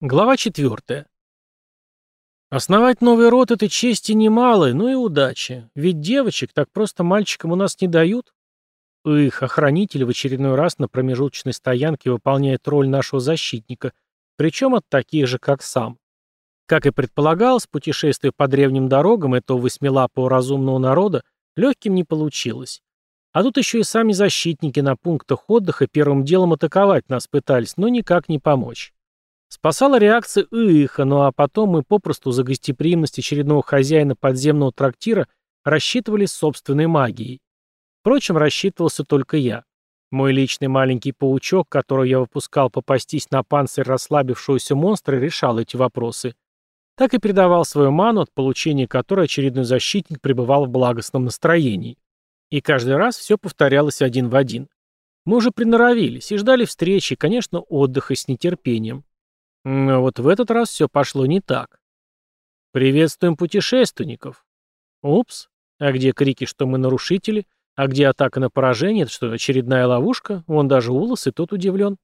Глава 4. Основать новый род — это чести немалой, но и удачи. Ведь девочек так просто мальчикам у нас не дают. Их охранитель в очередной раз на промежуточной стоянке выполняет роль нашего защитника, причем от таких же, как сам. Как и предполагалось, путешествие по древним дорогам этого восьмилапого разумного народа легким не получилось. А тут еще и сами защитники на пунктах отдыха первым делом атаковать нас пытались, но никак не помочь. Спасала реакция Ииха, ну а потом мы попросту за гостеприимность очередного хозяина подземного трактира рассчитывались собственной магией. Впрочем, рассчитывался только я. Мой личный маленький паучок, которого я выпускал попастись на панцирь расслабившегося монстра, решал эти вопросы. Так и передавал свою ману, от получения которой очередной защитник пребывал в благостном настроении. И каждый раз все повторялось один в один. Мы уже приноровились и ждали встречи, конечно, отдыха с нетерпением. Но вот в этот раз все пошло не так. «Приветствуем путешественников!» «Упс! А где крики, что мы нарушители? А где атака на поражение? Это что, очередная ловушка? Вон даже Улас и тот удивлен».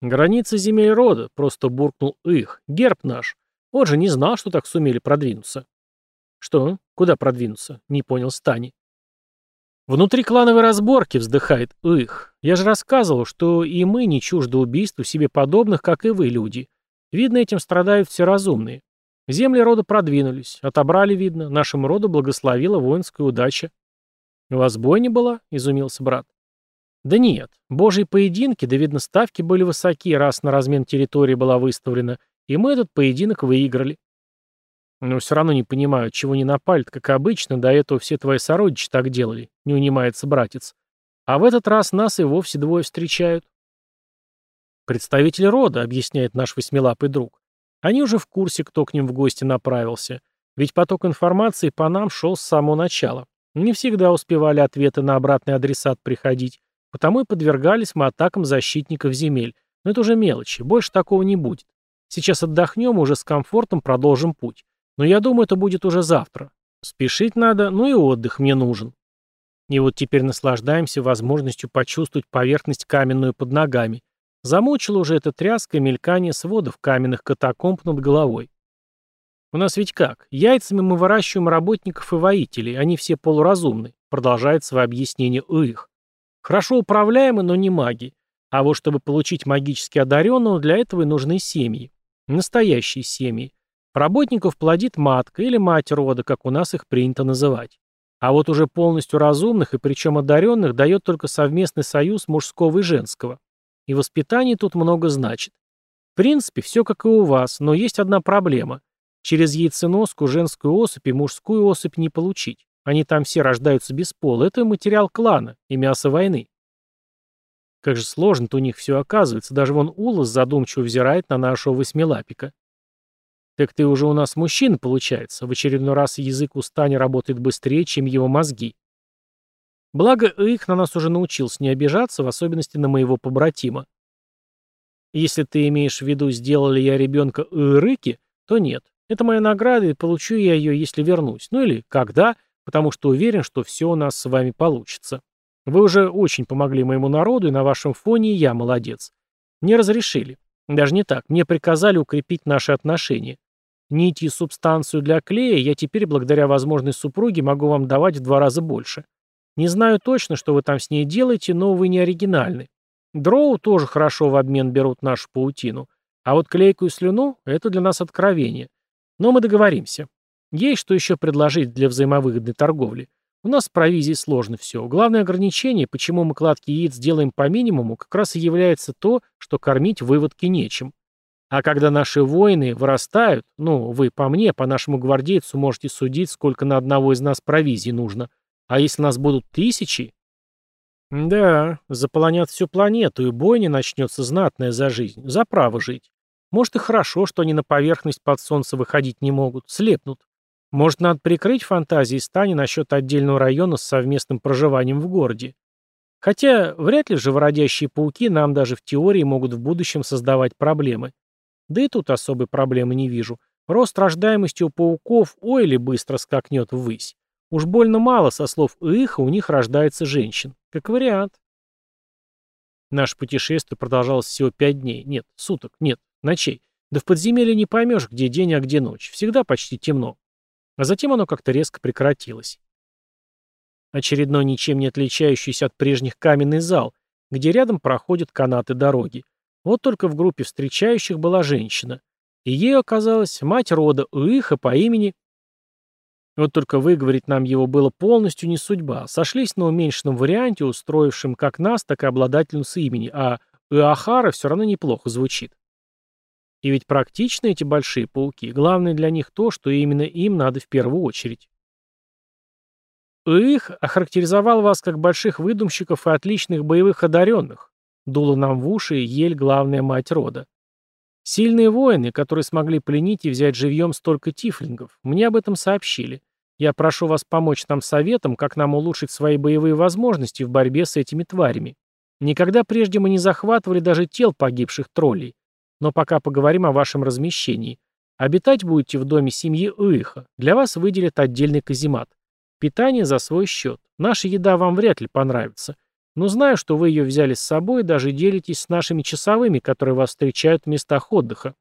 «Граница земель рода», — просто буркнул их. «Герб наш. Он же не знал, что так сумели продвинуться». «Что? Куда продвинуться?» — не понял Стани. Внутри клановой разборки вздыхает их. Я же рассказывал, что и мы не чужды убийству себе подобных, как и вы, люди. Видно, этим страдают все разумные. Земли рода продвинулись, отобрали, видно, нашему роду благословила воинская удача. «У вас бойня была?» — изумился брат. «Да нет, божьи поединки, да видно, ставки были высоки, раз на размен территории была выставлена, и мы этот поединок выиграли. Но все равно не понимаю, чего не напали как обычно, до этого все твои сородичи так делали, не унимается братец. А в этот раз нас и вовсе двое встречают. Представитель рода, объясняет наш восьмилапый друг. Они уже в курсе, кто к ним в гости направился. Ведь поток информации по нам шел с самого начала. Не всегда успевали ответы на обратный адресат приходить, потому и подвергались мы атакам защитников земель. Но это уже мелочи, больше такого не будет. Сейчас отдохнем и уже с комфортом продолжим путь. Но я думаю, это будет уже завтра. Спешить надо, ну и отдых мне нужен. И вот теперь наслаждаемся возможностью почувствовать поверхность каменную под ногами. Замучило уже это тряска и мелькание сводов каменных катакомб над головой. У нас ведь как? Яйцами мы выращиваем работников и воителей, они все полуразумны, продолжает свое объяснение их. Хорошо управляемы, но не маги. А вот чтобы получить магически одаренного, для этого и нужны семьи. Настоящие семьи. Работников плодит матка или мать рода, как у нас их принято называть. А вот уже полностью разумных и причем одаренных дает только совместный союз мужского и женского. И воспитание тут много значит. В принципе, все как и у вас, но есть одна проблема. Через яйценоску женскую особь и мужскую особь не получить. Они там все рождаются без пола. Это материал клана и мясо войны. Как же сложно-то у них все оказывается. Даже вон Улас задумчиво взирает на нашего восьмилапика. Так ты уже у нас мужчина, получается. В очередной раз язык у работает быстрее, чем его мозги. Благо, их на нас уже научился не обижаться, в особенности на моего побратима. Если ты имеешь в виду, сделал ли я ребенка Ирыки, то нет. Это моя награда, и получу я ее, если вернусь. Ну или когда, потому что уверен, что все у нас с вами получится. Вы уже очень помогли моему народу, и на вашем фоне я молодец. Не разрешили. Даже не так. Мне приказали укрепить наши отношения. Нити и субстанцию для клея я теперь, благодаря возможной супруге, могу вам давать в два раза больше. Не знаю точно, что вы там с ней делаете, но вы не оригинальны. Дроу тоже хорошо в обмен берут нашу паутину. А вот клейкую слюну – это для нас откровение. Но мы договоримся. Есть что еще предложить для взаимовыгодной торговли. У нас с провизией сложно все. Главное ограничение, почему мы кладки яиц делаем по минимуму, как раз и является то, что кормить выводки нечем. А когда наши воины вырастают, ну, вы по мне, по нашему гвардейцу можете судить, сколько на одного из нас провизии нужно. А если нас будут тысячи? Да, заполонят всю планету, и бойня начнется знатная за жизнь, за право жить. Может и хорошо, что они на поверхность под солнце выходить не могут, слепнут. Может, надо прикрыть фантазии Стани насчет отдельного района с совместным проживанием в городе. Хотя вряд ли живородящие пауки нам даже в теории могут в будущем создавать проблемы. Да и тут особой проблемы не вижу. Рост рождаемости у пауков ой ли быстро скакнет ввысь. Уж больно мало, со слов Иха, у них рождается женщин. Как вариант. Наше путешествие продолжалось всего пять дней. Нет, суток. Нет, ночей. Да в подземелье не поймешь, где день, а где ночь. Всегда почти темно. А затем оно как-то резко прекратилось. Очередной ничем не отличающийся от прежних каменный зал, где рядом проходят канаты дороги. Вот только в группе встречающих была женщина. И ей оказалась мать рода Уиха по имени... Вот только выговорить нам его было полностью не судьба. Сошлись на уменьшенном варианте, устроившем как нас, так и обладательницу имени, а Уахара все равно неплохо звучит. И ведь практичны эти большие пауки. Главное для них то, что именно им надо в первую очередь. Их охарактеризовал вас как больших выдумщиков и отличных боевых одаренных. Дула нам в уши ель главная мать рода. Сильные воины, которые смогли пленить и взять живьем столько тифлингов, мне об этом сообщили. Я прошу вас помочь нам советом, как нам улучшить свои боевые возможности в борьбе с этими тварями. Никогда прежде мы не захватывали даже тел погибших троллей. Но пока поговорим о вашем размещении. Обитать будете в доме семьи Уиха. Для вас выделят отдельный каземат. Питание за свой счет. Наша еда вам вряд ли понравится. Но знаю, что вы ее взяли с собой и даже делитесь с нашими часовыми, которые вас встречают в местах отдыха.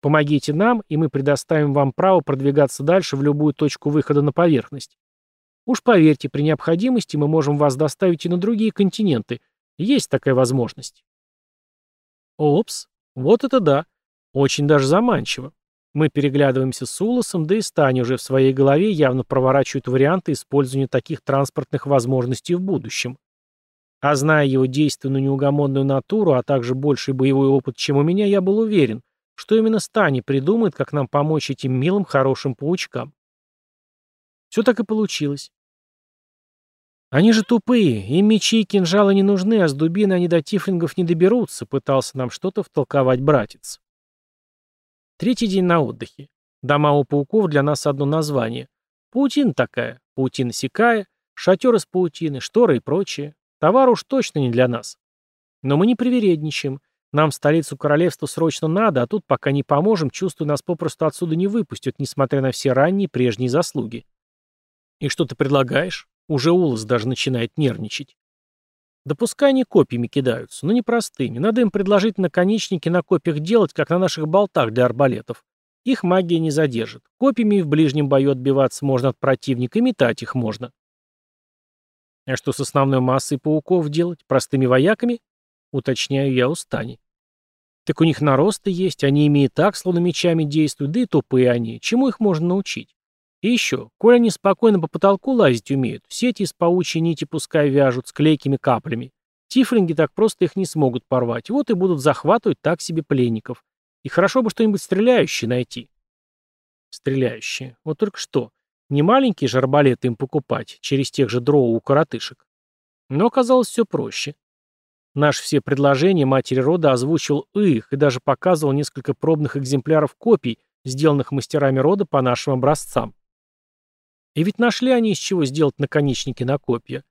Помогите нам, и мы предоставим вам право продвигаться дальше в любую точку выхода на поверхность. Уж поверьте, при необходимости мы можем вас доставить и на другие континенты. Есть такая возможность. Опс, вот это да. Очень даже заманчиво. Мы переглядываемся с Улосом, да и Стани уже в своей голове явно проворачивают варианты использования таких транспортных возможностей в будущем. А зная его действенную неугомонную натуру, а также больший боевой опыт, чем у меня, я был уверен, что именно Стани придумает, как нам помочь этим милым, хорошим паучкам. Все так и получилось. «Они же тупые, им мечи и кинжалы не нужны, а с дубины они до тифлингов не доберутся», пытался нам что-то втолковать братец. Третий день на отдыхе. Дома у пауков для нас одно название. Паутина такая, паутина сякая, шатер из паутины, шторы и прочее. Товар уж точно не для нас. Но мы не привередничаем. Нам в столицу королевства срочно надо, а тут пока не поможем, чувствую, нас попросту отсюда не выпустят, несмотря на все ранние прежние заслуги. И что ты предлагаешь? Уже Улас даже начинает нервничать. Да пускай они копьями кидаются, но не простыми. Надо им предложить наконечники на копьях делать, как на наших болтах для арбалетов. Их магия не задержит. Копьями и в ближнем бою отбиваться можно от противника, и метать их можно. А что с основной массой пауков делать? Простыми вояками? Уточняю я у Стани. Так у них наросты есть, они ими и так, словно мечами действуют, да и тупые они. Чему их можно научить? И еще, коль они спокойно по потолку лазить умеют, сети из паучьей нити пускай вяжут с клейкими каплями. Тифлинги так просто их не смогут порвать, вот и будут захватывать так себе пленников. И хорошо бы что-нибудь стреляющее найти. Стреляющие. Вот только что. Не маленькие же арбалеты им покупать, через тех же дроу у коротышек. Но оказалось все проще. Наши все предложения матери рода озвучил их и даже показывал несколько пробных экземпляров копий, сделанных мастерами рода по нашим образцам. И ведь нашли они из чего сделать наконечники на копья.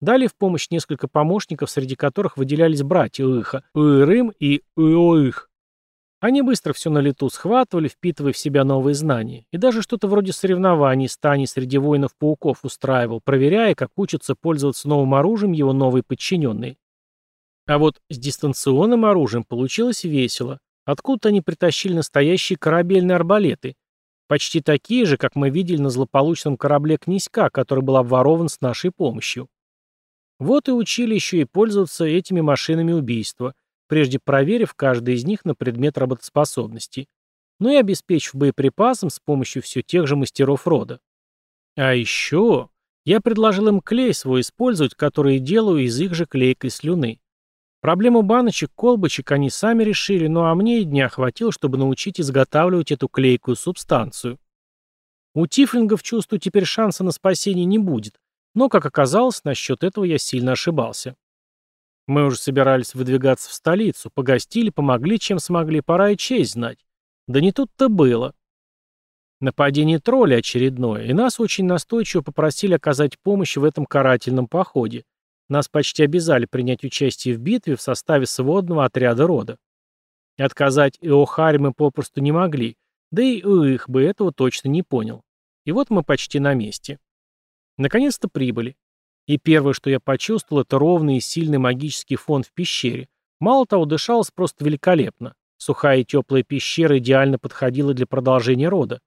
Дали в помощь несколько помощников, среди которых выделялись братья Уиха, Уирым и Уоих. Они быстро все на лету схватывали, впитывая в себя новые знания, и даже что-то вроде соревнований Стани среди воинов-пауков устраивал, проверяя, как учатся пользоваться новым оружием его новые подчиненные. А вот с дистанционным оружием получилось весело. Откуда они притащили настоящие корабельные арбалеты, Почти такие же, как мы видели на злополучном корабле «Князька», который был обворован с нашей помощью. Вот и учили еще и пользоваться этими машинами убийства, прежде проверив каждый из них на предмет работоспособности, ну и обеспечив боеприпасом с помощью все тех же мастеров рода. А еще я предложил им клей свой использовать, который делаю из их же клейкой слюны. Проблему баночек, колбочек они сами решили, ну а мне и дня хватило, чтобы научить изготавливать эту клейкую субстанцию. У тифлингов, чувствую, теперь шанса на спасение не будет, но, как оказалось, насчет этого я сильно ошибался. Мы уже собирались выдвигаться в столицу, погостили, помогли, чем смогли, пора и честь знать. Да не тут-то было. Нападение тролля очередное, и нас очень настойчиво попросили оказать помощь в этом карательном походе. Нас почти обязали принять участие в битве в составе сводного отряда рода. Отказать Иохаре мы попросту не могли, да и их бы этого точно не понял. И вот мы почти на месте. Наконец-то прибыли. И первое, что я почувствовал, это ровный и сильный магический фон в пещере. Мало того, дышалось просто великолепно. Сухая и теплая пещера идеально подходила для продолжения рода.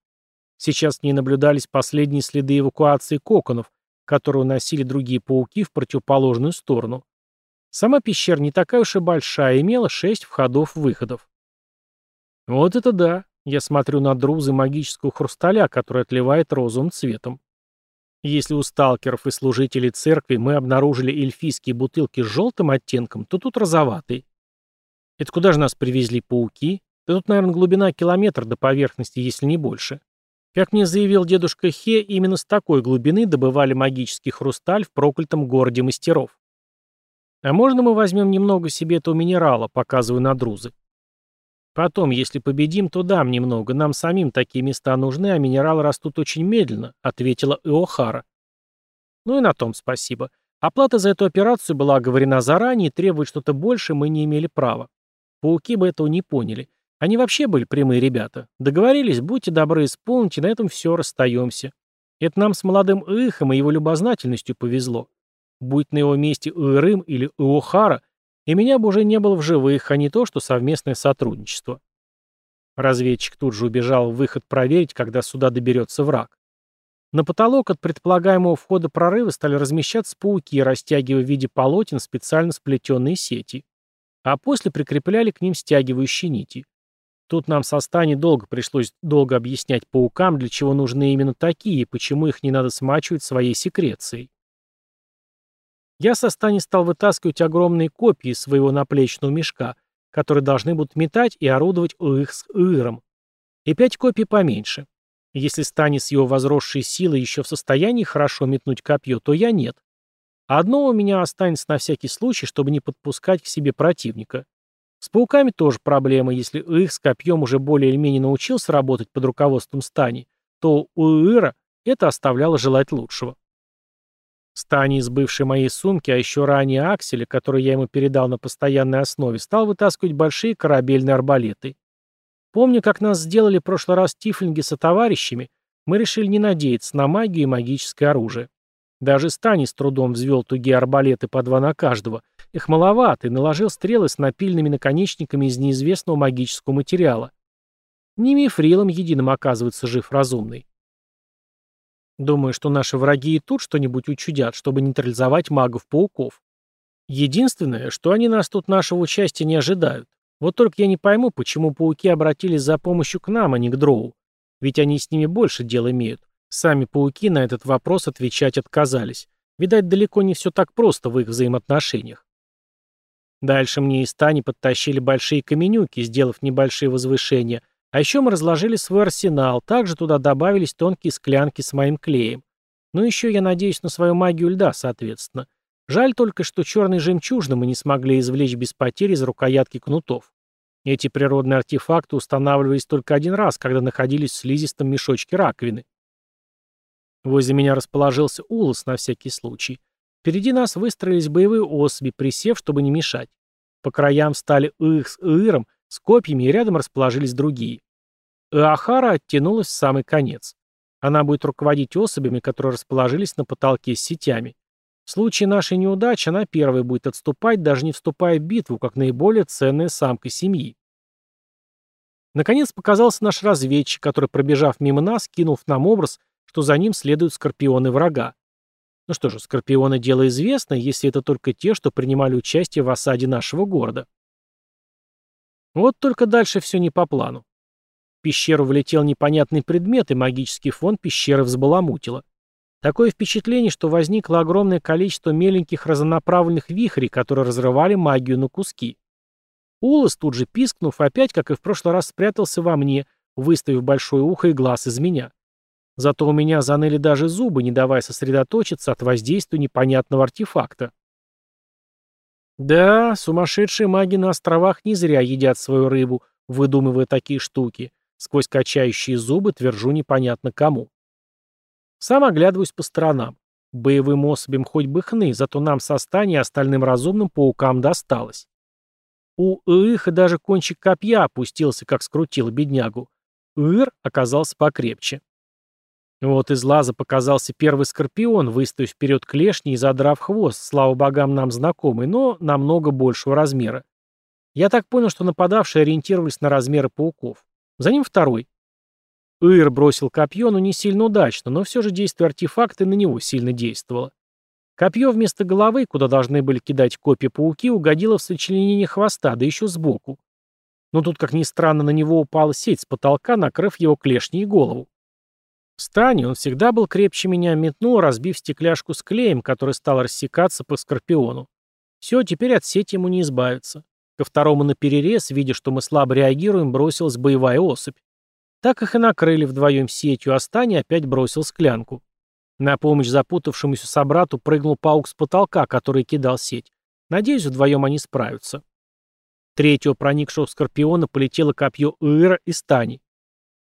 Сейчас в ней наблюдались последние следы эвакуации коконов, которые уносили другие пауки в противоположную сторону. Сама пещера не такая уж и большая, имела шесть входов-выходов. Вот это да, я смотрю на друзы магического хрусталя, который отливает розовым цветом. Если у сталкеров и служителей церкви мы обнаружили эльфийские бутылки с желтым оттенком, то тут розоватый. Это куда же нас привезли пауки? Да тут, наверное, глубина километр до поверхности, если не больше. Как мне заявил дедушка Хе, именно с такой глубины добывали магический хрусталь в проклятом городе мастеров. А можно мы возьмем немного себе этого минерала, показываю на друзы? Потом, если победим, то дам немного. Нам самим такие места нужны, а минералы растут очень медленно», — ответила Иохара. Ну и на том спасибо. Оплата за эту операцию была оговорена заранее, и требовать что-то больше мы не имели права. Пауки бы этого не поняли. Они вообще были прямые ребята. Договорились, будьте добры, исполните, на этом все, расстаемся. Это нам с молодым Ихом и его любознательностью повезло. Будь на его месте Ирым или Иохара, и меня бы уже не было в живых, а не то, что совместное сотрудничество. Разведчик тут же убежал в выход проверить, когда сюда доберется враг. На потолок от предполагаемого входа прорыва стали размещаться пауки, растягивая в виде полотен специально сплетенные сети. А после прикрепляли к ним стягивающие нити. Тут нам со Стани долго пришлось долго объяснять паукам, для чего нужны именно такие и почему их не надо смачивать своей секрецией. Я со стани стал вытаскивать огромные копья из своего наплечного мешка, которые должны будут метать и орудовать их с Иром. И пять копий поменьше. Если Стани с его возросшей силой еще в состоянии хорошо метнуть копье, то я нет. одно у меня останется на всякий случай, чтобы не подпускать к себе противника. С пауками тоже проблема, если их с копьем уже более или менее научился работать под руководством Стани, то у Ира это оставляло желать лучшего. Стани из бывшей моей сумки, а еще ранее Акселя, который я ему передал на постоянной основе, стал вытаскивать большие корабельные арбалеты. Помню, как нас сделали в прошлый раз тифлинги со товарищами, мы решили не надеяться на магию и магическое оружие. Даже Стани с трудом взвел тугие арбалеты по два на каждого. Их маловато, и наложил стрелы с напильными наконечниками из неизвестного магического материала. Не мифрилом единым оказывается жив разумный. Думаю, что наши враги и тут что-нибудь учудят, чтобы нейтрализовать магов-пауков. Единственное, что они нас тут нашего участия не ожидают. Вот только я не пойму, почему пауки обратились за помощью к нам, а не к дроу. Ведь они с ними больше дел имеют. Сами пауки на этот вопрос отвечать отказались. Видать, далеко не все так просто в их взаимоотношениях. Дальше мне и Стани подтащили большие каменюки, сделав небольшие возвышения, а еще мы разложили свой арсенал, также туда добавились тонкие склянки с моим клеем. Ну еще я надеюсь на свою магию льда, соответственно. Жаль только, что черные жемчужины мы не смогли извлечь без потерь из рукоятки кнутов. Эти природные артефакты устанавливались только один раз, когда находились в слизистом мешочке раковины. Возле меня расположился улос на всякий случай. Впереди нас выстроились боевые особи, присев, чтобы не мешать. По краям стали их с иром, с копьями и рядом расположились другие. Иохара оттянулась в самый конец. Она будет руководить особями, которые расположились на потолке с сетями. В случае нашей неудачи она первой будет отступать, даже не вступая в битву, как наиболее ценная самка семьи. Наконец показался наш разведчик, который, пробежав мимо нас, кинул нам образ, что за ним следуют скорпионы врага. Ну что же, скорпионы дело известно, если это только те, что принимали участие в осаде нашего города. Вот только дальше все не по плану. В пещеру влетел непонятный предмет, и магический фон пещеры взбаламутило. Такое впечатление, что возникло огромное количество меленьких разнонаправленных вихрей, которые разрывали магию на куски. Улас, тут же пискнув, опять, как и в прошлый раз, спрятался во мне, выставив большое ухо и глаз из меня. Зато у меня заныли даже зубы, не давая сосредоточиться от воздействия непонятного артефакта. Да, сумасшедшие маги на островах не зря едят свою рыбу, выдумывая такие штуки. Сквозь качающие зубы твержу непонятно кому. Сам оглядываюсь по сторонам. Боевым особям хоть бы хны, зато нам со стани и остальным разумным паукам досталось. У Иха даже кончик копья опустился, как скрутил беднягу. Ир оказался покрепче. Вот из лаза показался первый скорпион, выставив вперед клешни и задрав хвост, слава богам нам знакомый, но намного большего размера. Я так понял, что нападавшие ориентировались на размеры пауков. За ним второй. Ир бросил копье, но не сильно удачно, но все же действие артефакта на него сильно действовало. Копье вместо головы, куда должны были кидать копья пауки, угодило в сочленение хвоста, да еще сбоку. Но тут, как ни странно, на него упала сеть с потолка, накрыв его клешней и голову. В стане он всегда был крепче меня, метнул, разбив стекляшку с клеем, который стал рассекаться по скорпиону. Все, теперь от сети ему не избавиться. Ко второму на перерез, видя, что мы слабо реагируем, бросилась боевая особь. Так их и накрыли вдвоем сетью, а Стани опять бросил склянку. На помощь запутавшемуся собрату прыгнул паук с потолка, который кидал сеть. Надеюсь, вдвоем они справятся. Третьего проникшего в Скорпиона полетело копье Уэра и Стани.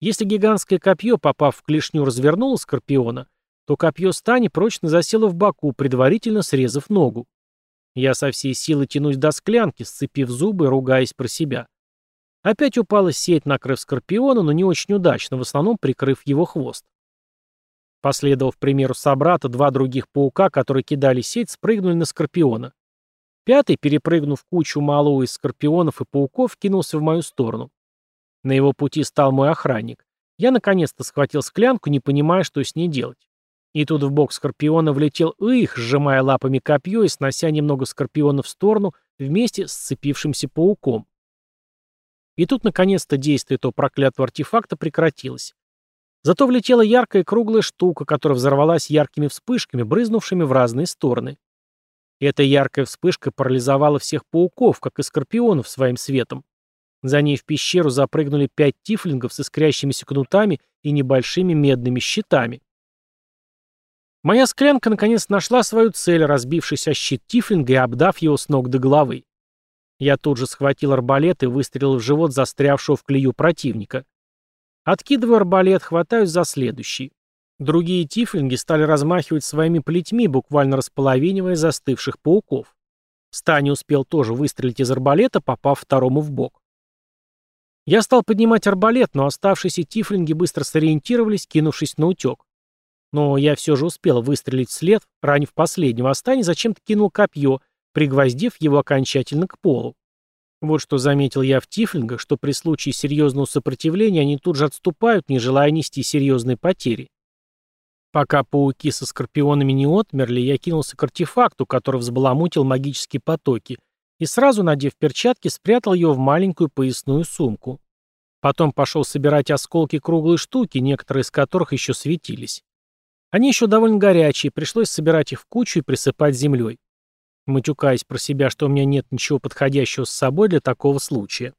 Если гигантское копье, попав в клешню, развернуло Скорпиона, то копье Стани прочно засело в боку, предварительно срезав ногу. Я со всей силы тянусь до склянки, сцепив зубы, ругаясь про себя. Опять упала сеть, накрыв Скорпиона, но не очень удачно, в основном прикрыв его хвост. Последовав примеру собрата, два других паука, которые кидали сеть, спрыгнули на Скорпиона. Пятый, перепрыгнув кучу малого из скорпионов и пауков, кинулся в мою сторону. На его пути стал мой охранник. Я наконец-то схватил склянку, не понимая, что с ней делать. И тут в бок скорпиона влетел их, сжимая лапами копье и снося немного скорпиона в сторону вместе с сцепившимся пауком. И тут наконец-то действие этого проклятого артефакта прекратилось. Зато влетела яркая круглая штука, которая взорвалась яркими вспышками, брызнувшими в разные стороны. Эта яркая вспышка парализовала всех пауков, как и скорпионов своим светом. За ней в пещеру запрыгнули пять тифлингов с искрящимися кнутами и небольшими медными щитами. Моя склянка наконец нашла свою цель, разбившись о щит тифлинга и обдав его с ног до головы. Я тут же схватил арбалет и выстрелил в живот застрявшего в клею противника. Откидываю арбалет, хватаюсь за следующий. Другие тифлинги стали размахивать своими плетьми, буквально располовинивая застывших пауков. Стани успел тоже выстрелить из арбалета, попав второму в бок. Я стал поднимать арбалет, но оставшиеся тифлинги быстро сориентировались, кинувшись на утек. Но я все же успел выстрелить вслед, ранив последнего, а зачем-то кинул копье, пригвоздив его окончательно к полу. Вот что заметил я в тифлингах, что при случае серьезного сопротивления они тут же отступают, не желая нести серьезные потери. Пока пауки со скорпионами не отмерли, я кинулся к артефакту, который взбаламутил магические потоки, и сразу, надев перчатки, спрятал ее в маленькую поясную сумку. Потом пошел собирать осколки круглой штуки, некоторые из которых еще светились. Они еще довольно горячие, пришлось собирать их в кучу и присыпать землей. Матюкаясь про себя, что у меня нет ничего подходящего с собой для такого случая.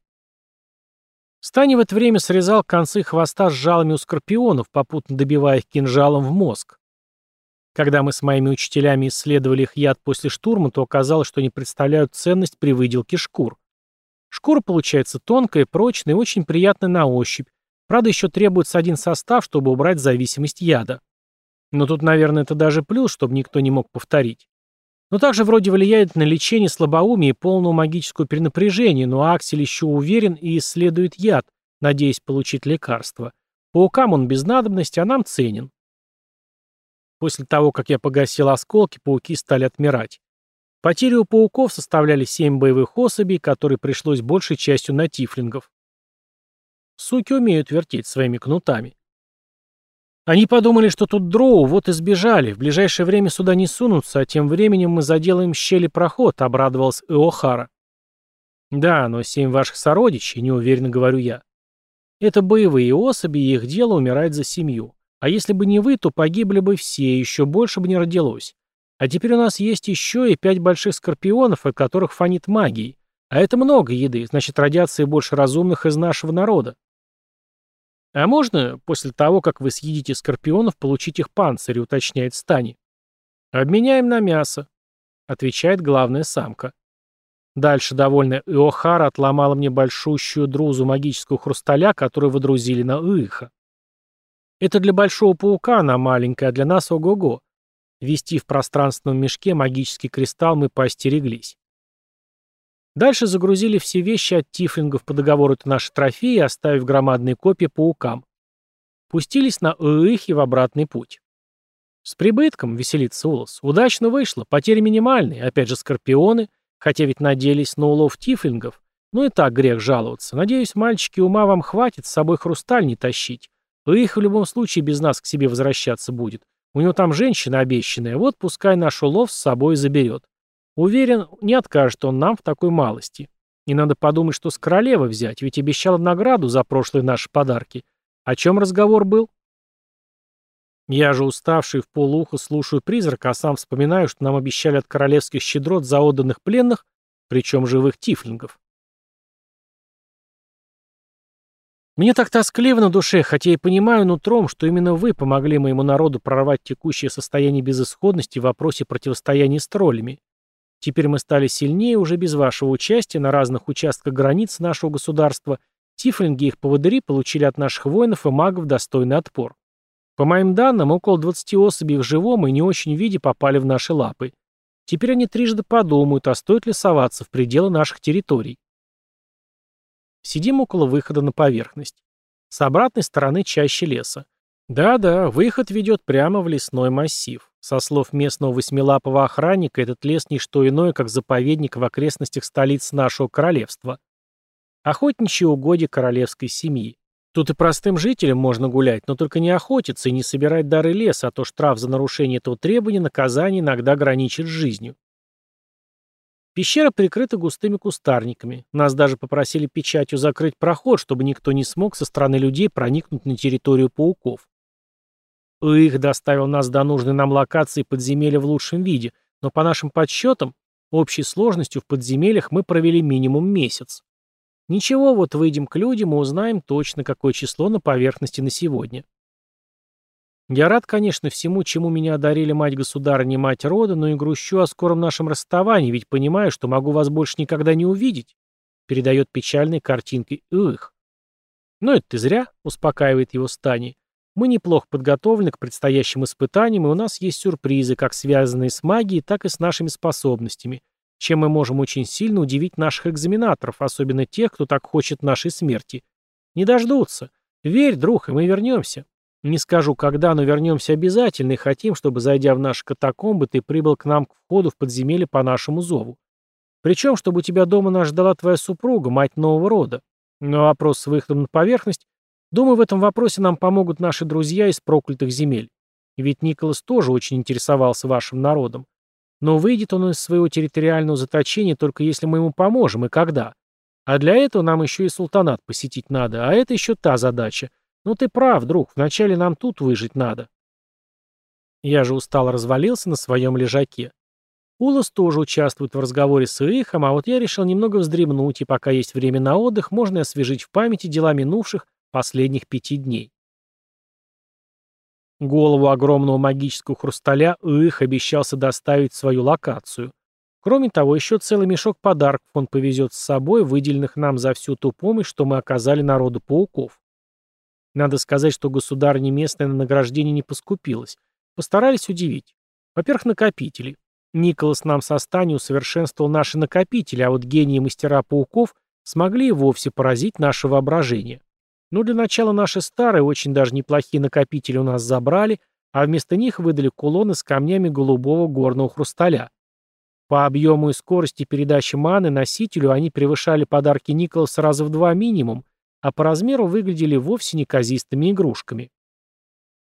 Стани в это время срезал концы хвоста с жалами у скорпионов, попутно добивая их кинжалом в мозг. Когда мы с моими учителями исследовали их яд после штурма, то оказалось, что они представляют ценность при выделке шкур. Шкура получается тонкая, прочная и очень приятная на ощупь. Правда, еще требуется один состав, чтобы убрать зависимость яда. Но тут, наверное, это даже плюс, чтобы никто не мог повторить. Но также вроде влияет на лечение слабоумия и полного магического перенапряжения, но Аксель еще уверен и исследует яд, надеясь получить лекарство. Паукам он без надобности, а нам ценен. После того, как я погасил осколки, пауки стали отмирать. Потери у пауков составляли 7 боевых особей, которые пришлось большей частью на тифлингов. Суки умеют вертеть своими кнутами. Они подумали, что тут дроу, вот и сбежали. В ближайшее время сюда не сунутся, а тем временем мы заделаем щели проход, обрадовался Эохара. Да, но семь ваших сородичей, неуверенно говорю я. Это боевые особи, и их дело умирать за семью. А если бы не вы, то погибли бы все, еще больше бы не родилось. А теперь у нас есть еще и пять больших скорпионов, от которых фонит магией. А это много еды, значит, радиации больше разумных из нашего народа. А можно, после того, как вы съедите скорпионов, получить их панцирь, уточняет Стани. Обменяем на мясо, отвечает главная самка. Дальше довольно Иохара отломала мне большущую друзу магического хрусталя, которую выдрузили на Иха. Это для большого паука она маленькая, а для нас ого-го. Вести в пространственном мешке магический кристалл мы поостереглись. Дальше загрузили все вещи от тифлингов по договору это наши трофеи, оставив громадные копии паукам. Пустились на Уихи в обратный путь. С прибытком, веселится Улос, удачно вышло, потери минимальные, опять же скорпионы, хотя ведь надеялись на улов тифлингов, Ну и так грех жаловаться. Надеюсь, мальчики, ума вам хватит с собой хрусталь не тащить. Их в любом случае без нас к себе возвращаться будет. У него там женщина обещанная, вот пускай наш улов с собой заберет. Уверен, не откажет он нам в такой малости. И надо подумать, что с королевы взять, ведь обещала награду за прошлые наши подарки. О чем разговор был? Я же уставший в полуухо слушаю призрака, а сам вспоминаю, что нам обещали от королевских щедрот за отданных пленных, причем живых тифлингов. Мне так тоскливо на душе, хотя и понимаю нутром, что именно вы помогли моему народу прорвать текущее состояние безысходности в вопросе противостояния с троллями. Теперь мы стали сильнее уже без вашего участия на разных участках границ нашего государства. Тифлинги и их поводыри получили от наших воинов и магов достойный отпор. По моим данным, около 20 особей в живом и не очень виде попали в наши лапы. Теперь они трижды подумают, а стоит ли соваться в пределы наших территорий. Сидим около выхода на поверхность. С обратной стороны чаще леса. Да-да, выход ведет прямо в лесной массив. Со слов местного восьмилапого охранника, этот лес не что иное, как заповедник в окрестностях столицы нашего королевства. Охотничьи угодья королевской семьи. Тут и простым жителям можно гулять, но только не охотиться и не собирать дары леса, а то штраф за нарушение этого требования наказание иногда граничит с жизнью. Пещера прикрыта густыми кустарниками. Нас даже попросили печатью закрыть проход, чтобы никто не смог со стороны людей проникнуть на территорию пауков. Их доставил нас до нужной нам локации подземелья в лучшем виде, но по нашим подсчетам, общей сложностью в подземельях мы провели минимум месяц. Ничего, вот выйдем к людям и узнаем точно, какое число на поверхности на сегодня. Я рад, конечно, всему, чему меня одарили мать государыня и мать рода, но и грущу о скором нашем расставании, ведь понимаю, что могу вас больше никогда не увидеть. Передает печальной картинкой их. Но это ты зря, успокаивает его Стани. Мы неплохо подготовлены к предстоящим испытаниям, и у нас есть сюрпризы, как связанные с магией, так и с нашими способностями, чем мы можем очень сильно удивить наших экзаменаторов, особенно тех, кто так хочет нашей смерти. Не дождутся. Верь, друг, и мы вернемся. Не скажу когда, но вернемся обязательно и хотим, чтобы, зайдя в наши катакомбы, ты прибыл к нам к входу в подземелье по нашему зову. Причем, чтобы у тебя дома нас ждала твоя супруга, мать нового рода. Но вопрос с выходом на поверхность, думаю, в этом вопросе нам помогут наши друзья из проклятых земель. Ведь Николас тоже очень интересовался вашим народом. Но выйдет он из своего территориального заточения только если мы ему поможем и когда. А для этого нам еще и султанат посетить надо, а это еще та задача — «Ну ты прав, друг, вначале нам тут выжить надо». Я же устало развалился на своем лежаке. Улас тоже участвует в разговоре с Ихом, а вот я решил немного вздремнуть, и пока есть время на отдых, можно освежить в памяти дела минувших последних пяти дней. Голову огромного магического хрусталя Их обещался доставить в свою локацию. Кроме того, еще целый мешок подарков он повезет с собой, выделенных нам за всю ту помощь, что мы оказали народу пауков. Надо сказать, что государня местное на награждение не поскупилась. Постарались удивить. Во-первых, накопители. Николас нам со Стани усовершенствовал наши накопители, а вот гении мастера пауков смогли и вовсе поразить наше воображение. Ну, для начала наши старые, очень даже неплохие накопители у нас забрали, а вместо них выдали кулоны с камнями голубого горного хрусталя. По объему и скорости передачи маны носителю они превышали подарки Николаса раза в два минимум, а по размеру выглядели вовсе неказистыми игрушками.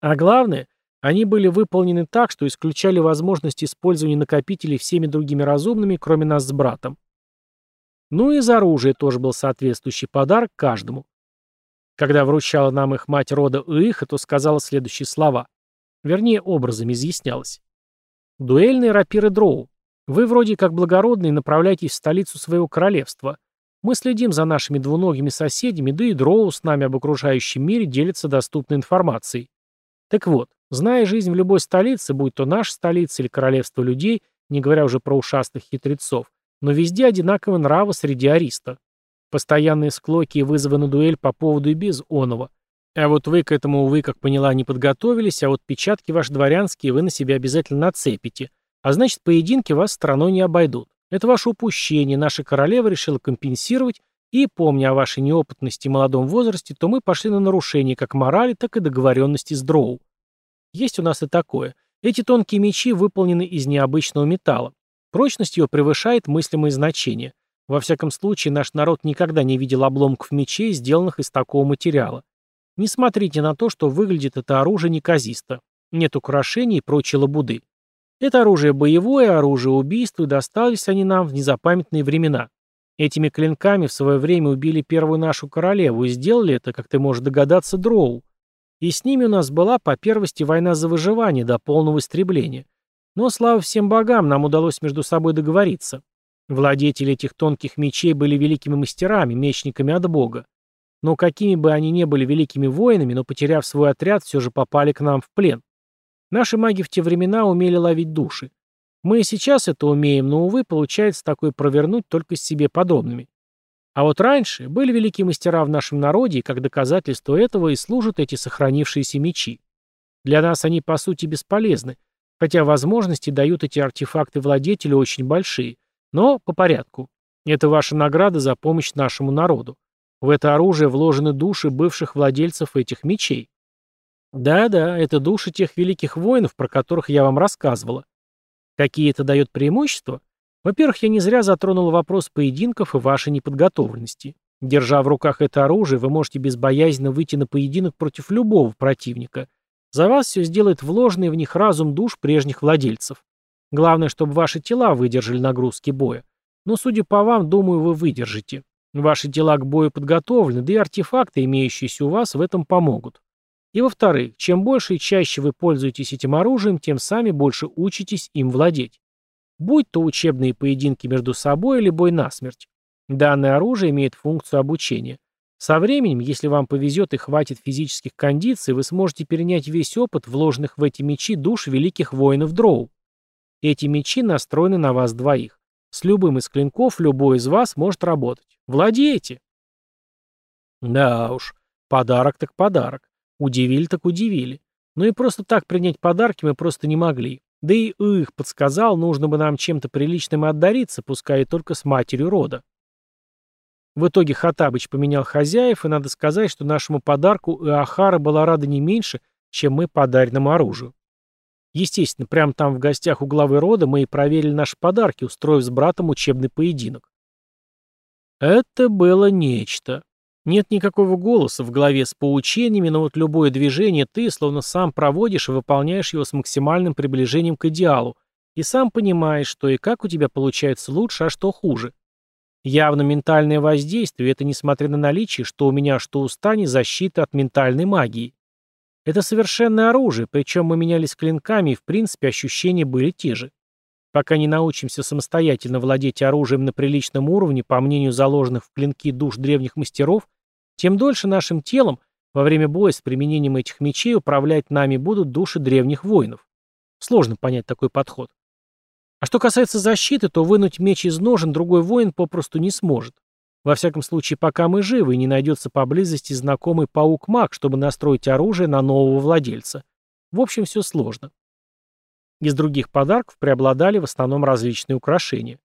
А главное, они были выполнены так, что исключали возможность использования накопителей всеми другими разумными, кроме нас с братом. Ну и из оружия тоже был соответствующий подарок каждому. Когда вручала нам их мать рода Ииха, то сказала следующие слова. Вернее, образами изъяснялось. «Дуэльные рапиры Дроу. Вы вроде как благородные направляйтесь в столицу своего королевства. Мы следим за нашими двуногими соседями, да и дроу с нами об окружающем мире делятся доступной информацией. Так вот, зная жизнь в любой столице, будь то наша столица или королевство людей, не говоря уже про ушастых хитрецов, но везде одинаково нравы среди ариста. Постоянные склоки и вызовы на дуэль по поводу и без оного. А вот вы к этому, увы, как поняла, не подготовились, а вот печатки ваши дворянские вы на себя обязательно нацепите. А значит, поединки вас страной не обойдут. Это ваше упущение, наша королева решила компенсировать, и, помня о вашей неопытности и молодом возрасте, то мы пошли на нарушение как морали, так и договоренности с дроу. Есть у нас и такое. Эти тонкие мечи выполнены из необычного металла. Прочность ее превышает мыслимые значения. Во всяком случае, наш народ никогда не видел обломков мечей, сделанных из такого материала. Не смотрите на то, что выглядит это оружие неказисто. Нет украшений и прочей лабуды. Это оружие боевое, оружие убийства, и достались они нам в незапамятные времена. Этими клинками в свое время убили первую нашу королеву, и сделали это, как ты можешь догадаться, дроу. И с ними у нас была по первости война за выживание до полного истребления. Но, слава всем богам, нам удалось между собой договориться. Владетели этих тонких мечей были великими мастерами, мечниками от бога. Но какими бы они ни были великими воинами, но потеряв свой отряд, все же попали к нам в плен. Наши маги в те времена умели ловить души. Мы и сейчас это умеем, но, увы, получается такое провернуть только с себе подобными. А вот раньше были великие мастера в нашем народе, и как доказательство этого и служат эти сохранившиеся мечи. Для нас они, по сути, бесполезны, хотя возможности дают эти артефакты владетелю очень большие. Но по порядку. Это ваша награда за помощь нашему народу. В это оружие вложены души бывших владельцев этих мечей. Да-да, это души тех великих воинов, про которых я вам рассказывала. Какие это дает преимущества? Во-первых, я не зря затронул вопрос поединков и вашей неподготовленности. Держа в руках это оружие, вы можете безбоязненно выйти на поединок против любого противника. За вас все сделает вложенный в них разум душ прежних владельцев. Главное, чтобы ваши тела выдержали нагрузки боя. Но, судя по вам, думаю, вы выдержите. Ваши тела к бою подготовлены, да и артефакты, имеющиеся у вас, в этом помогут. И во-вторых, чем больше и чаще вы пользуетесь этим оружием, тем сами больше учитесь им владеть. Будь то учебные поединки между собой или бой насмерть. Данное оружие имеет функцию обучения. Со временем, если вам повезет и хватит физических кондиций, вы сможете перенять весь опыт вложенных в эти мечи душ великих воинов Дроу. Эти мечи настроены на вас двоих. С любым из клинков любой из вас может работать. Владеете. Да уж, подарок так подарок. Удивили так удивили. Ну и просто так принять подарки мы просто не могли. Да и их подсказал, нужно бы нам чем-то приличным отдариться, пускай и только с матерью рода. В итоге Хатабыч поменял хозяев, и надо сказать, что нашему подарку Иохара была рада не меньше, чем мы подаренному оружию. Естественно, прямо там в гостях у главы рода мы и проверили наши подарки, устроив с братом учебный поединок. Это было нечто. Нет никакого голоса в голове с поучениями, но вот любое движение ты словно сам проводишь и выполняешь его с максимальным приближением к идеалу, и сам понимаешь, что и как у тебя получается лучше, а что хуже. Явно ментальное воздействие, это несмотря на наличие, что у меня, что у Стани, защита от ментальной магии. Это совершенное оружие, причем мы менялись клинками, и в принципе ощущения были те же. Пока не научимся самостоятельно владеть оружием на приличном уровне, по мнению заложенных в клинки душ древних мастеров, тем дольше нашим телом во время боя с применением этих мечей управлять нами будут души древних воинов. Сложно понять такой подход. А что касается защиты, то вынуть меч из ножен другой воин попросту не сможет. Во всяком случае, пока мы живы не найдется поблизости знакомый паук-маг, чтобы настроить оружие на нового владельца. В общем, все сложно. Из других подарков преобладали в основном различные украшения.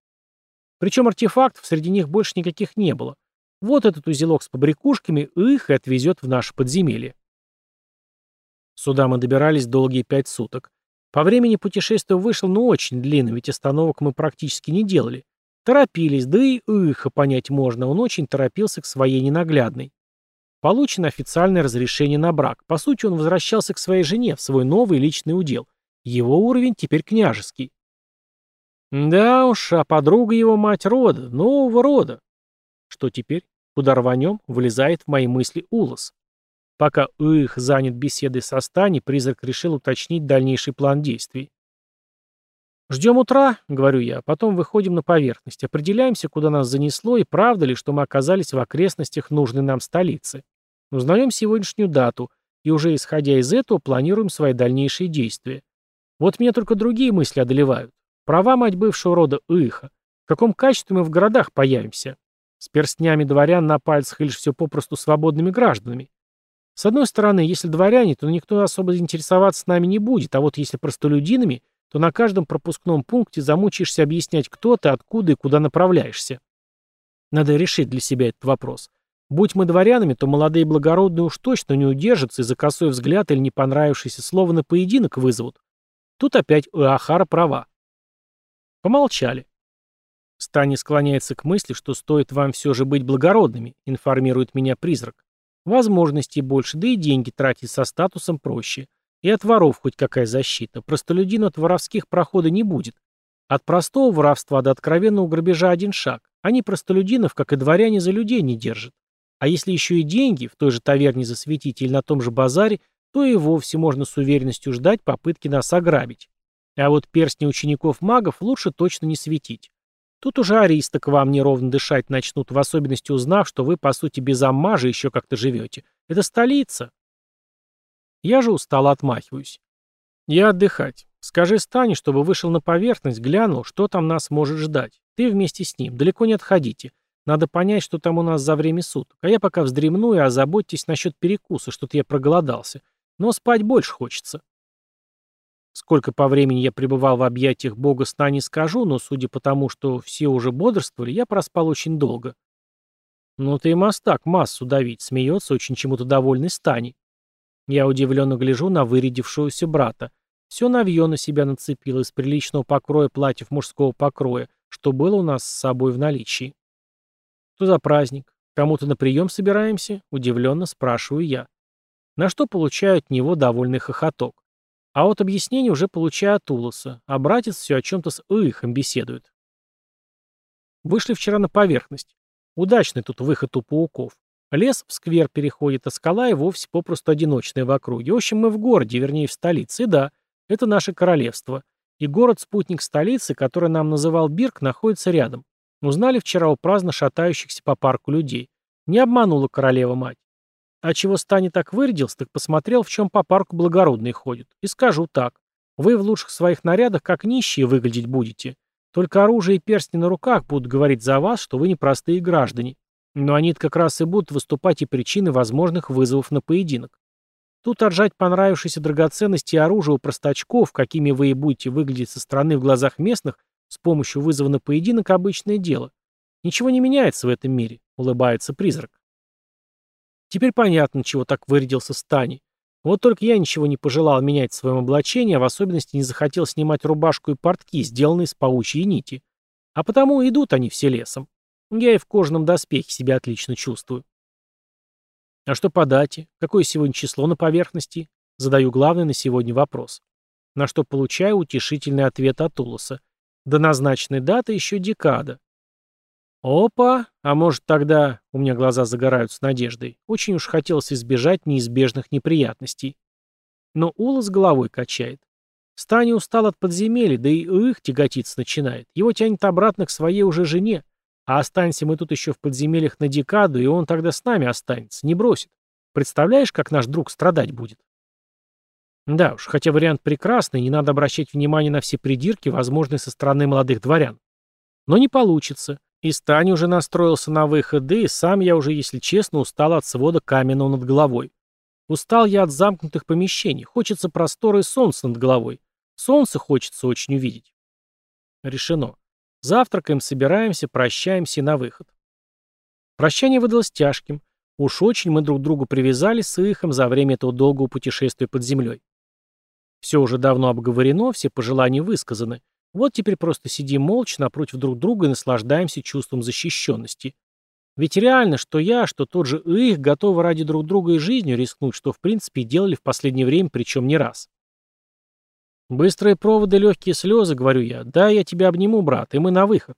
Причем артефактов среди них больше никаких не было. Вот этот узелок с побрякушками их и отвезет в наше подземелье. Сюда мы добирались долгие пять суток. По времени путешествие вышло ну очень длинным, ведь остановок мы практически не делали. Торопились, да и их понять можно, он очень торопился к своей ненаглядной. Получено официальное разрешение на брак. По сути, он возвращался к своей жене, в свой новый личный удел. Его уровень теперь княжеский. Да уж, а подруга его мать рода, нового рода. Что теперь? Куда рванем? Вылезает в мои мысли Улас. Пока их занят беседой со Стани, призрак решил уточнить дальнейший план действий. «Ждем утра», — говорю я, — «потом выходим на поверхность, определяемся, куда нас занесло и правда ли, что мы оказались в окрестностях нужной нам столицы. Узнаем сегодняшнюю дату и уже исходя из этого планируем свои дальнейшие действия. Вот меня только другие мысли одолевают. Права мать бывшего рода Иха. В каком качестве мы в городах появимся? С перстнями дворян на пальцах или же все попросту свободными гражданами? С одной стороны, если дворяне, то никто особо заинтересоваться с нами не будет, а вот если простолюдинами, то на каждом пропускном пункте замучаешься объяснять, кто ты, откуда и куда направляешься. Надо решить для себя этот вопрос. Будь мы дворянами, то молодые благородные уж точно не удержатся и за косой взгляд или не понравившееся слово на поединок вызовут. Тут опять у Ахара права. Помолчали. Стани склоняется к мысли, что стоит вам все же быть благородными, информирует меня призрак. Возможностей больше, да и деньги тратить со статусом проще. И от воров хоть какая защита. Простолюдину от воровских прохода не будет. От простого воровства до откровенного грабежа один шаг. Они простолюдинов, как и дворяне, за людей не держат. А если еще и деньги в той же таверне засветить или на том же базаре, то и вовсе можно с уверенностью ждать попытки нас ограбить. А вот перстни учеников магов лучше точно не светить. Тут уже аристы к вам неровно дышать начнут, в особенности узнав, что вы, по сути, без аммажа еще как-то живете. Это столица. Я же устало отмахиваюсь. Я отдыхать. Скажи Стане, чтобы вышел на поверхность, глянул, что там нас может ждать. Ты вместе с ним. Далеко не отходите. Надо понять, что там у нас за время суток. А я пока вздремну и озаботьтесь насчет перекуса, что-то я проголодался. Но спать больше хочется. Сколько по времени я пребывал в объятиях бога сна не скажу, но судя по тому, что все уже бодрствовали, я проспал очень долго. «Ну ты и мастак, массу давить», — смеется очень чему-то довольный Стани. Я удивленно гляжу на вырядившегося брата. Все навье на себя нацепил из приличного покроя платьев мужского покроя, что было у нас с собой в наличии. «Что за праздник? Кому-то на прием собираемся?» — удивленно спрашиваю я. На что получаю от него довольный хохоток. А вот объяснение уже получаю от Улоса, а братец все о чем-то с Ихом беседует. Вышли вчера на поверхность. Удачный тут выход у пауков. Лес в сквер переходит, а скала и вовсе попросту одиночная в округе. В общем, мы в городе, вернее, в столице. И да, это наше королевство. И город-спутник столицы, который нам называл Бирк, находится рядом. Узнали вчера у праздно шатающихся по парку людей. Не обманула королева-мать. А чего Стани так вырядился, так посмотрел, в чем по парку благородные ходят. И скажу так. Вы в лучших своих нарядах как нищие выглядеть будете. Только оружие и перстни на руках будут говорить за вас, что вы не простые граждане. Но они как раз и будут выступать и причины возможных вызовов на поединок. Тут отжать понравившиеся драгоценности и оружие у простачков, какими вы и будете выглядеть со стороны в глазах местных, с помощью вызова на поединок обычное дело. Ничего не меняется в этом мире, улыбается призрак. Теперь понятно, чего так вырядился Стани. Вот только я ничего не пожелал менять в своем облачении, а в особенности не захотел снимать рубашку и портки, сделанные из паучьей нити. А потому идут они все лесом. Я и в кожаном доспехе себя отлично чувствую. А что по дате? Какое сегодня число на поверхности? Задаю главный на сегодня вопрос. На что получаю утешительный ответ от Улоса. До назначенной даты еще декада. Опа, а может тогда, у меня глаза загораются надеждой, очень уж хотелось избежать неизбежных неприятностей. Но Ула с головой качает. Стани устал от подземелья, да и их тяготиться начинает. Его тянет обратно к своей уже жене. А останемся мы тут еще в подземельях на декаду, и он тогда с нами останется, не бросит. Представляешь, как наш друг страдать будет? Да уж, хотя вариант прекрасный, не надо обращать внимание на все придирки, возможные со стороны молодых дворян. Но не получится. И Стань уже настроился на выход, да и сам я уже, если честно, устал от свода каменного над головой. Устал я от замкнутых помещений. Хочется простора и солнца над головой. Солнце хочется очень увидеть. Решено. Завтракаем, собираемся, прощаемся на выход. Прощание выдалось тяжким. Уж очень мы друг другу привязались с Ихом за время этого долгого путешествия под землей. Все уже давно обговорено, все пожелания высказаны. Вот теперь просто сидим молча напротив друг друга и наслаждаемся чувством защищенности. Ведь реально, что я, что тот же их готовы ради друг друга и жизнью рискнуть, что в принципе делали в последнее время, причем не раз. «Быстрые проводы, легкие слезы», — говорю я. «Да, я тебя обниму, брат, и мы на выход.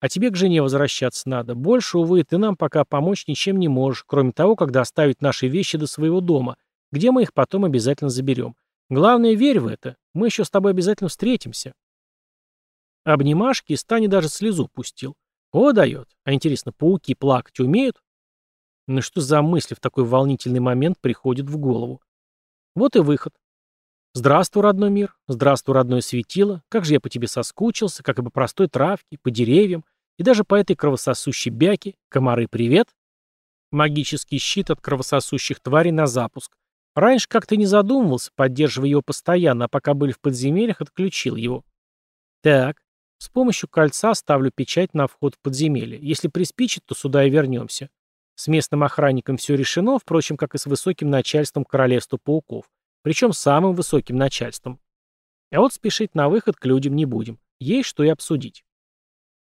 А тебе к жене возвращаться надо. Больше, увы, ты нам пока помочь ничем не можешь, кроме того, когда оставить наши вещи до своего дома, где мы их потом обязательно заберем. Главное, верь в это. Мы еще с тобой обязательно встретимся». Обнимашки, Стани даже слезу пустил. О, дает. А интересно, пауки плакать умеют? Ну что за мысли в такой волнительный момент приходят в голову? Вот и выход. Здравствуй, родной мир. Здравствуй, родное светило. Как же я по тебе соскучился, как и по простой травке, по деревьям, и даже по этой кровососущей бяке. Комары, привет. Магический щит от кровососущих тварей на запуск. Раньше как-то не задумывался, поддерживая его постоянно, а пока были в подземельях, отключил его. Так, с помощью кольца ставлю печать на вход в подземелье. Если приспичит, то сюда и вернемся. С местным охранником все решено, впрочем, как и с высоким начальством Королевства пауков. Причем самым высоким начальством. А вот спешить на выход к людям не будем. Есть что и обсудить.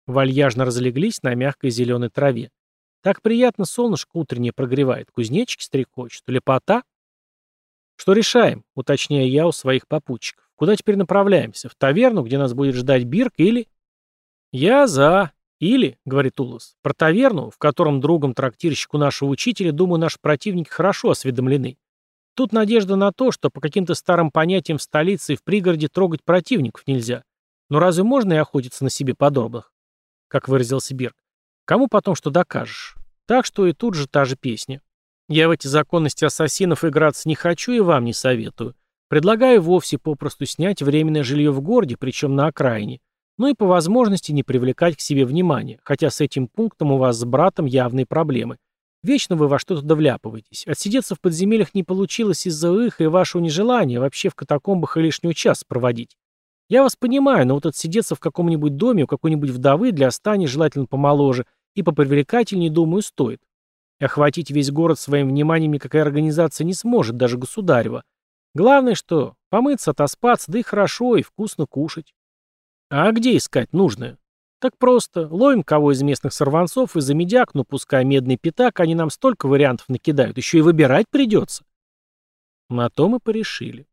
Вальяжно разлеглись на мягкой зеленой траве. Так приятно солнышко утреннее прогревает, кузнечики стрекочут. Лепота. Что решаем, уточняю я у своих попутчиков. Куда теперь направляемся? В таверну, где нас будет ждать Бирк, или... Я за. Или, говорит Улас, про таверну, в котором другом трактирщику нашего учителя, думаю, наши противники хорошо осведомлены. Тут надежда на то, что по каким-то старым понятиям в столице и в пригороде трогать противников нельзя. Но разве можно и охотиться на себе подобных? Как выразился Бирк. Кому потом что докажешь? Так что и тут же та же песня. Я в эти законности ассасинов играться не хочу и вам не советую. Предлагаю вовсе попросту снять временное жилье в городе, причем на окраине. Ну и по возможности не привлекать к себе внимания, хотя с этим пунктом у вас с братом явные проблемы. Вечно вы во что-то довляпываетесь. Отсидеться в подземельях не получилось из-за их и вашего нежелания вообще в катакомбах и лишнюю час проводить. Я вас понимаю, но вот отсидеться в каком-нибудь доме у какой-нибудь вдовы для стани желательно помоложе и попривлекательнее, думаю, стоит. Охватить весь город своим вниманием никакая организация не сможет, даже государева. Главное, что помыться, отоспаться, да и хорошо, и вкусно кушать. А где искать нужное? Так просто. Ловим кого из местных сорванцов и за медяк, ну пускай медный пятак, они нам столько вариантов накидают, еще и выбирать придется. На то мы порешили.